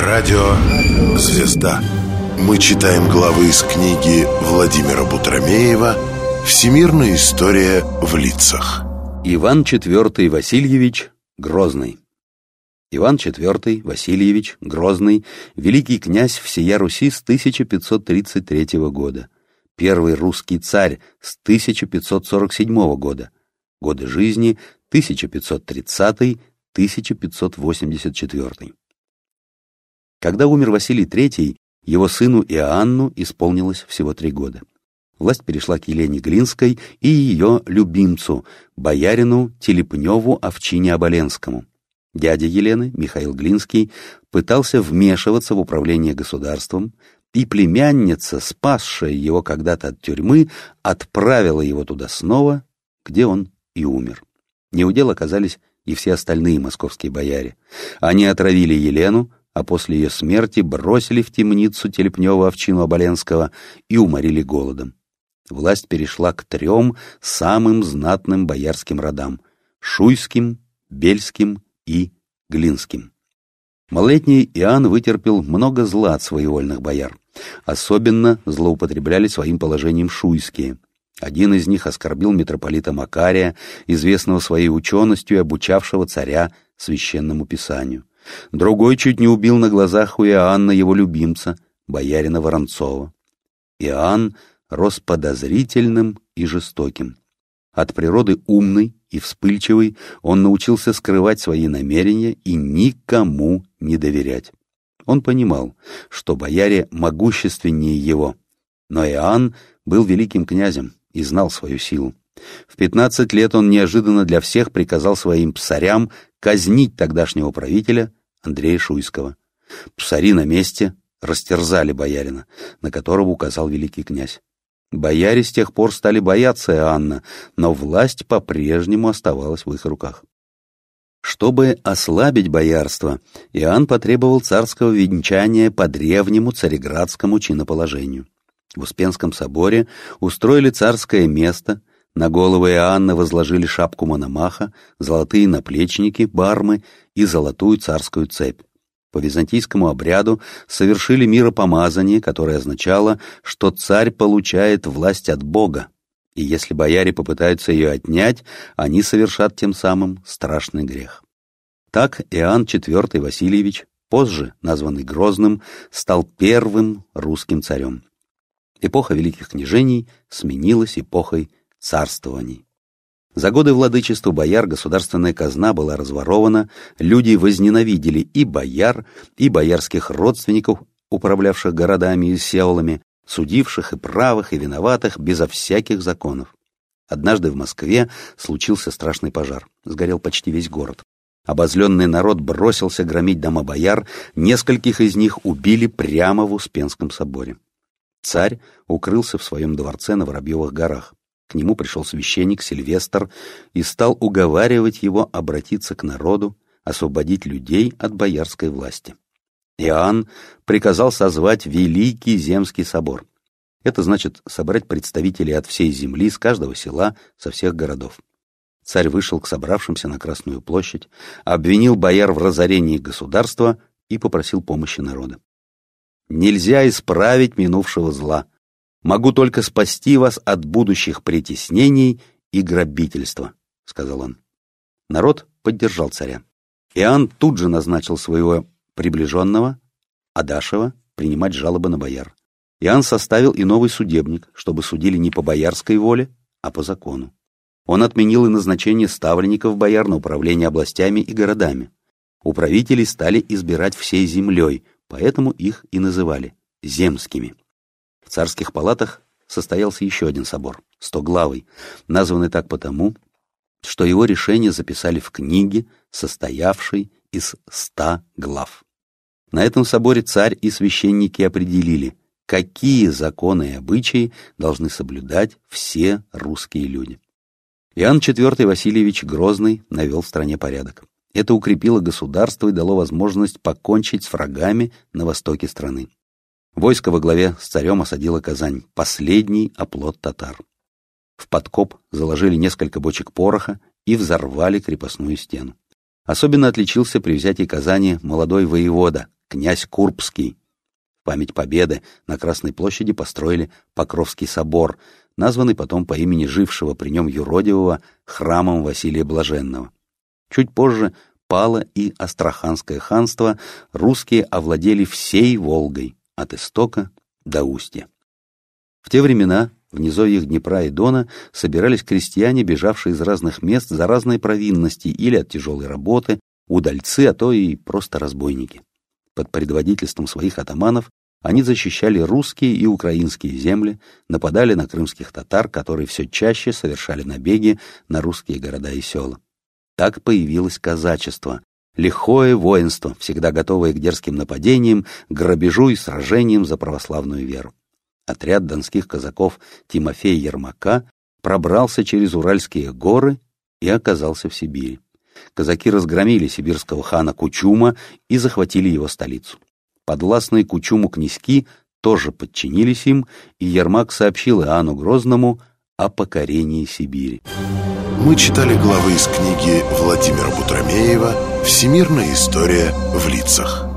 Радио «Звезда». Мы читаем главы из книги Владимира Бутромеева «Всемирная история в лицах». Иван IV Васильевич Грозный Иван IV Васильевич Грозный, великий князь всея Руси с 1533 года, первый русский царь с 1547 года, годы жизни 1530-1584. Когда умер Василий III, его сыну Иоанну исполнилось всего три года. Власть перешла к Елене Глинской и ее любимцу, боярину Телепневу Овчине Оболенскому. Дядя Елены, Михаил Глинский, пытался вмешиваться в управление государством, и племянница, спасшая его когда-то от тюрьмы, отправила его туда снова, где он и умер. Неудел оказались и все остальные московские бояре. Они отравили Елену, а после ее смерти бросили в темницу Телепнева овчину Оболенского и уморили голодом. Власть перешла к трем самым знатным боярским родам — Шуйским, Бельским и Глинским. Малолетний Иоанн вытерпел много зла от своевольных бояр. Особенно злоупотребляли своим положением шуйские. Один из них оскорбил митрополита Макария, известного своей ученостью и обучавшего царя священному писанию. Другой чуть не убил на глазах у Иоанна его любимца, боярина Воронцова. Иоанн рос подозрительным и жестоким. От природы умный и вспыльчивый, он научился скрывать свои намерения и никому не доверять. Он понимал, что бояре могущественнее его, но Иоанн был великим князем и знал свою силу. В пятнадцать лет он неожиданно для всех приказал своим псарям казнить тогдашнего правителя Андрея Шуйского. Псари на месте растерзали боярина, на которого указал великий князь. Бояре с тех пор стали бояться Иоанна, но власть по-прежнему оставалась в их руках. Чтобы ослабить боярство, Иоанн потребовал царского венчания по древнему цареградскому чиноположению. В Успенском соборе устроили царское место, на головы Иоанна возложили шапку мономаха, золотые наплечники, бармы и золотую царскую цепь. По византийскому обряду совершили миропомазание, которое означало, что царь получает власть от Бога, и если бояре попытаются ее отнять, они совершат тем самым страшный грех. Так Иоанн IV Васильевич, позже названный Грозным, стал первым русским царем. Эпоха великих княжений сменилась эпохой царствований. За годы владычества бояр государственная казна была разворована, люди возненавидели и бояр, и боярских родственников, управлявших городами и селами, судивших и правых, и виноватых, безо всяких законов. Однажды в Москве случился страшный пожар. Сгорел почти весь город. Обозленный народ бросился громить дома бояр, нескольких из них убили прямо в Успенском соборе. Царь укрылся в своем дворце на Воробьевых горах. К нему пришел священник Сильвестр и стал уговаривать его обратиться к народу, освободить людей от боярской власти. Иоанн приказал созвать Великий Земский собор. Это значит собрать представителей от всей земли, с каждого села, со всех городов. Царь вышел к собравшимся на Красную площадь, обвинил бояр в разорении государства и попросил помощи народа. «Нельзя исправить минувшего зла. Могу только спасти вас от будущих притеснений и грабительства», — сказал он. Народ поддержал царя. Иоанн тут же назначил своего приближенного, Адашева, принимать жалобы на бояр. Иоанн составил и новый судебник, чтобы судили не по боярской воле, а по закону. Он отменил и назначение ставленников бояр на управление областями и городами. Управителей стали избирать всей землей, поэтому их и называли земскими. В царских палатах состоялся еще один собор, стоглавый, названный так потому, что его решение записали в книге, состоявшей из ста глав. На этом соборе царь и священники определили, какие законы и обычаи должны соблюдать все русские люди. Иоанн IV Васильевич Грозный навел в стране порядок. Это укрепило государство и дало возможность покончить с врагами на востоке страны. Войско во главе с царем осадило Казань, последний оплот татар. В подкоп заложили несколько бочек пороха и взорвали крепостную стену. Особенно отличился при взятии Казани молодой воевода, князь Курбский. В память победы на Красной площади построили Покровский собор, названный потом по имени жившего при нем юродивого храмом Василия Блаженного. Чуть позже пало и Астраханское ханство, русские овладели всей Волгой, от истока до устья. В те времена в низовьях Днепра и Дона собирались крестьяне, бежавшие из разных мест за разные провинности или от тяжелой работы, удальцы, а то и просто разбойники. Под предводительством своих атаманов они защищали русские и украинские земли, нападали на крымских татар, которые все чаще совершали набеги на русские города и села. Так появилось казачество, лихое воинство, всегда готовое к дерзким нападениям, грабежу и сражениям за православную веру. Отряд донских казаков Тимофея Ермака пробрался через Уральские горы и оказался в Сибири. Казаки разгромили сибирского хана Кучума и захватили его столицу. Подвластные Кучуму князьки тоже подчинились им, и Ермак сообщил Иоанну Грозному о покорении Сибири. Мы читали главы из книги Владимира Бутромеева «Всемирная история в лицах».